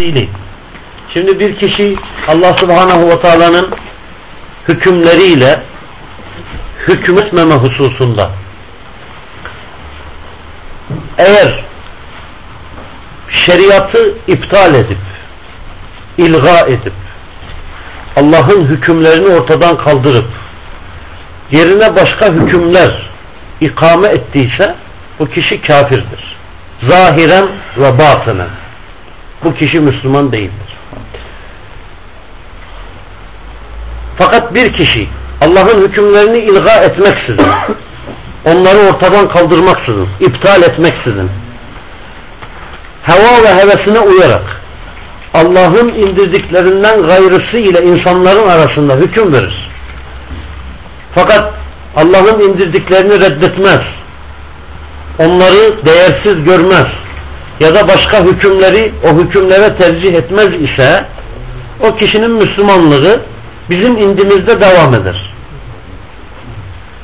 tefsili. Şimdi bir kişi Allah subhanahu ve teala'nın hükümleriyle hükmetmeme hususunda eğer şeriatı iptal edip ilga edip Allah'ın hükümlerini ortadan kaldırıp yerine başka hükümler ikame ettiyse bu kişi kafirdir. Zahiren ve batınen. Bu kişi Müslüman değildir. Fakat bir kişi Allah'ın hükümlerini ilga etmeksizin, onları ortadan kaldırmaksızın, iptal etmeksizin, heva ve hevesine uyarak Allah'ın indirdiklerinden gayrısı ile insanların arasında hüküm verir. Fakat Allah'ın indirdiklerini reddetmez. Onları değersiz görmez. Ya da başka hükümleri o hükümlere tercih etmez ise o kişinin Müslümanlığı bizim indimizde devam eder.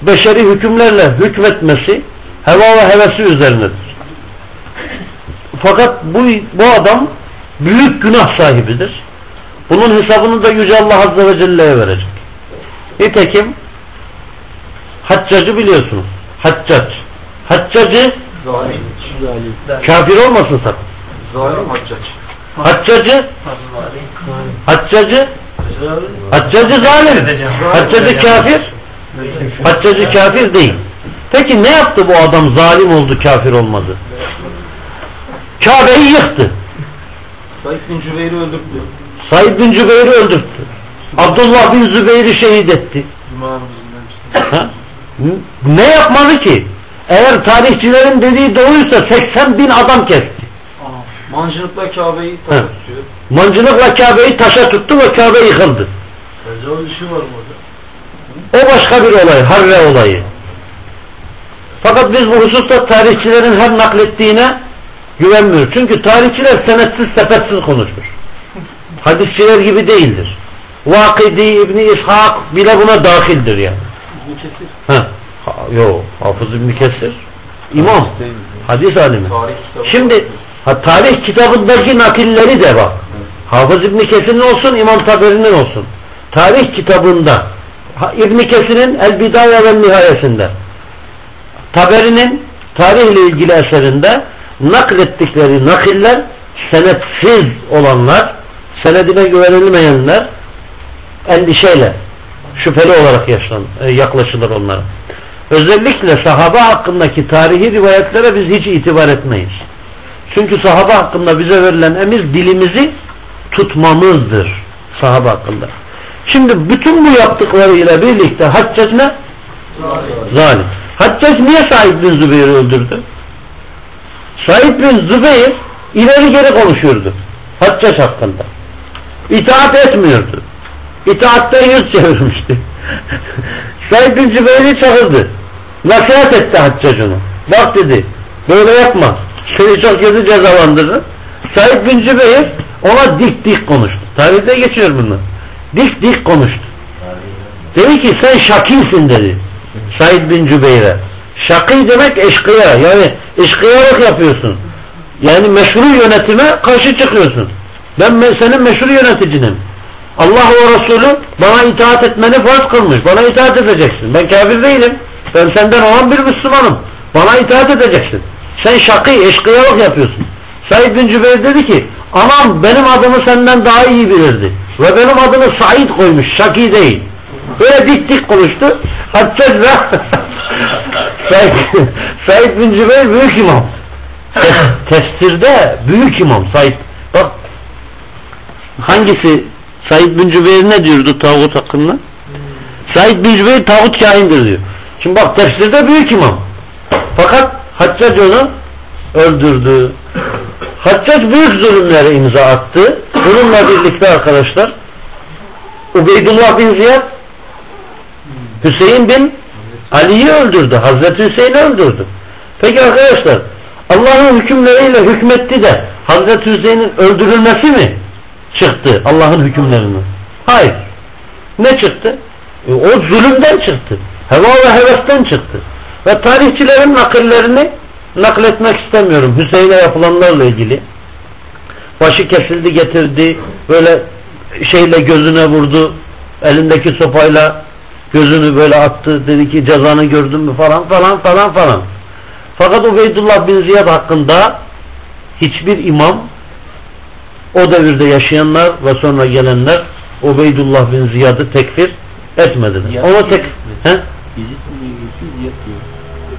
Beşeri hükümlerle hükmetmesi heva ve hevesi üzerinedir. Fakat bu, bu adam büyük günah sahibidir. Bunun hesabını da Yüce Allah Azze ve Celle'ye verecek. Nitekim Haccacı biliyorsunuz. Haccac. Haccacı Zalim. Kafir olmasın sakın. Zalim haccac. Haccacı Haccacı Haccacı zalim. Haccacı kafir. Haccacı kafir değil. Peki ne yaptı bu adam zalim oldu kafir olmadı? Kabe'yi yıktı. Said bin Cübeyr'i öldürdü. Said bin Zübeyir'i öldürttü. Abdullah bin Zübeyir'i şehit etti. Ne yapmalı ki? Eğer tarihçilerin dediği doğruysa 80 bin adam kesti. Mancınıkla Kabe'yi taş tutuyor. Mancınıkla Kabe'yi taşa tuttu ve Kabe yıkıldı. Tecavüz işi var burada. O başka bir olay, Harre olayı. Fakat biz bu hususta tarihçilerin her naklettiğine güvenmiyoruz. Çünkü tarihçiler senetsiz sepetsiz konuşur. Hadisçiler gibi değildir. Vakidi İbni İshak bile buna dahildir yani. Ha, ha, yo, Hafız İbni Kesir. İmam. Hadis alimi. Şimdi ha, tarih kitabındaki nakilleri de bak. Hafız İbni Kesir'in olsun, İmam Taberi'nin olsun. Tarih kitabında İbni Kesir'in El Bidaya ve Nihayesinde Taberi'nin tarihle ilgili eserinde naklettikleri nakiller senetsiz olanlar senedine güvenilmeyenler endişeyle şüpheli olarak yaşlan, e, yaklaşılır onlara. Özellikle sahaba hakkındaki tarihi rivayetlere biz hiç itibar etmeyiz. Çünkü sahaba hakkında bize verilen emir dilimizi tutmamızdır sahaba hakkında. Şimdi bütün bu yaptıklarıyla birlikte Haccac ne? Zalim. Haccac niye Said bin Zübeyir'i öldürdü? Said bin Zübeyir ileri geri konuşuyordu. Haccac hakkında. İtaat etmiyordu. İtaatten yüz çevirmişti. Said bin Zübeyir'i çağırdı. Nasihat etti Haccac'ını. Bak dedi böyle yapma. Seni çok kötü cezalandırır. Said bin Zübeyir ona dik dik konuştu. Tarihte geçiyor bunlar. Dik dik konuştu. Dedi ki sen şakilsin dedi. Said bin Cübeyr'e. Şakî demek eşkıya. Yani eşkıyalık yapıyorsun. Yani meşru yönetime karşı çıkıyorsun. Ben senin meşru yöneticinim. Allah ve Resulü bana itaat etmeni farz kılmış. Bana itaat edeceksin. Ben kafir değilim. Ben senden olan bir Müslümanım. Bana itaat edeceksin. Sen şakî, eşkıyalık yapıyorsun. Said bin Cübeyr dedi ki anam benim adımı senden daha iyi bilirdi. Ve benim adımı Said koymuş. Şakî değil. Böyle dik dik konuştu. Ve Said, Said bin Cübeyr büyük imam. Tefsirde büyük imam Said. Bak hangisi Said bin Cübeyr ne diyordu tağut hakkında? Said bin Cübeyr tağut kaindir diyor. Şimdi bak tefsirde büyük imam. Fakat Haccac onu öldürdü. Haccac büyük zulümlere imza attı. Bununla birlikte arkadaşlar Ubeydullah bin Ziyad Hüseyin bin Ali'yi öldürdü. Hazreti Hüseyin'i öldürdü. Peki arkadaşlar Allah'ın hükümleriyle hükmetti de Hazreti Hüseyin'in öldürülmesi mi çıktı Allah'ın hükümlerini? Hayır. Ne çıktı? E, o zulümden çıktı. Heva ve hevesten çıktı. Ve tarihçilerin nakillerini nakletmek istemiyorum. Hüseyin'e yapılanlarla ilgili. başı kesildi getirdi böyle şeyle gözüne vurdu elindeki sopayla gözünü böyle attı dedi ki cezanı gördün mü falan falan falan falan fakat Ubeydullah bin Ziyad hakkında hiçbir imam o devirde yaşayanlar ve sonra gelenler Ubeydullah bin Ziyad'ı tekfir etmediler. Ona tek he?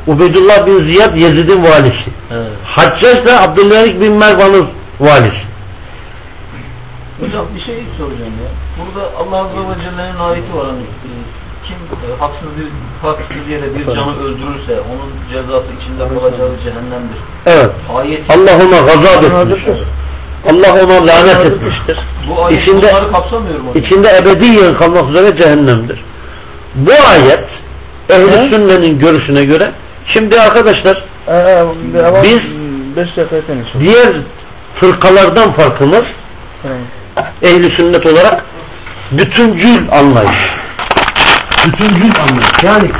Ubeydullah bin Ziyad Yezid'in valisi. Evet. Haccac da Abdülmelik bin Mervan'ın valisi. Hocam bir şey soracağım ya. Burada Allah Azze ve Celle'nin ayeti var hani e, kim e, haksız bir haksız yere bir canı öldürürse onun cezası içinde kalacağı cehennemdir. Evet. Ayet Allah ona gazap etmiştir. Allah ona lanet etmiştir. bu ayet İçinde- bunları kapsamıyor mu? İçinde ebediyen kalmak üzere cehennemdir. Bu ayet ehl-i sünnenin görüşüne göre şimdi arkadaşlar Biz- beş seferden için. diğer fırkalardan farkımız ehli sünnet olarak bütüncül anlayış. Bütüncül anlayış. Yani